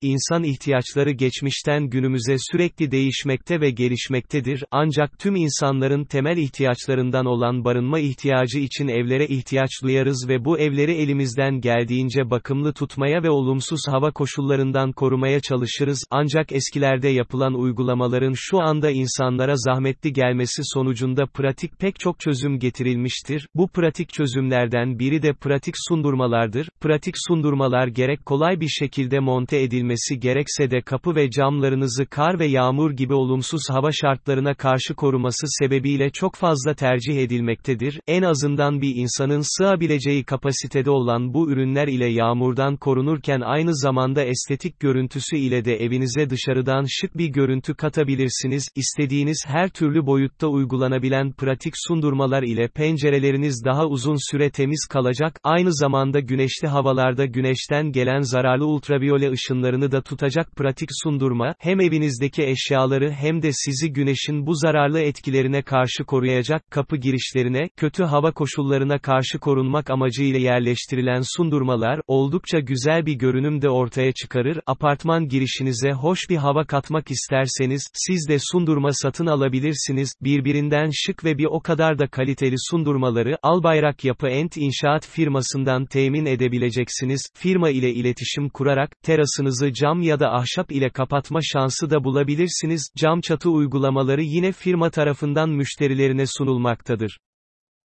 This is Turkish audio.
insan ihtiyaçları geçmişten günümüze sürekli değişmekte ve gelişmektedir, ancak tüm insanların temel ihtiyaçlarından olan barınma ihtiyacı için evlere ihtiyaç duyarız ve bu evleri elimizden geldiğince bakımlı tutmaya ve olumsuz hava koşullarından korumaya çalışırız, ancak eskilerde yapılan uygulamaların şu anda insanlara zahmetli gelmesi sonucunda pratik pek çok çözüm getirilmiştir, bu pratik çözümlerden biri de pratik sundurmalardır, pratik sundurmalar gerek kolay bir şekilde monte edilmesi gerekse de kapı ve camlarınızı kar ve yağmur gibi olumsuz hava şartlarına karşı koruması sebebiyle çok fazla tercih edilmektedir, en azından bir insanın sığabileceği kapasitede olan bu ürünler ile yağmurdan korunurken aynı zamanda estetik görüntüsü ile de evinize dışarıdan şık bir görüntü katabilirsiniz, istediğiniz her türlü boyutta uygulanabilen pratik sundurmalar ile pencereleriniz daha uzun süre temiz kalacak, aynı zamanda güneşli havalarda güneşten gelen zararlı ultraviyole ışınlarını da tutacak pratik sundurma, hem evinizdeki eşyaları hem de sizi güneşin bu zararlı etkilerine karşı koruyacak, kapı girişlerine, kötü hava koşullarına karşı korunmak amacıyla yerleştirilen sundurmalar, oldukça güzel bir görünüm de ortaya çıkarır, apartman girişinize hoş bir hava katmak isterseniz, siz de sundurma satın alabilirsiniz, birbirinden şık ve bir o kadar da kaliteli sundurmaları, Albayrak Yapı Ent İnşaat firmasından temin edebileceksiniz, firma ile iletişim kurarak, terasınızı cam ya da ahşap ile kapatma şansı da bulabilirsiniz, cam çatı uygulamaları yine firma tarafından müşterilerine sunulmaktadır.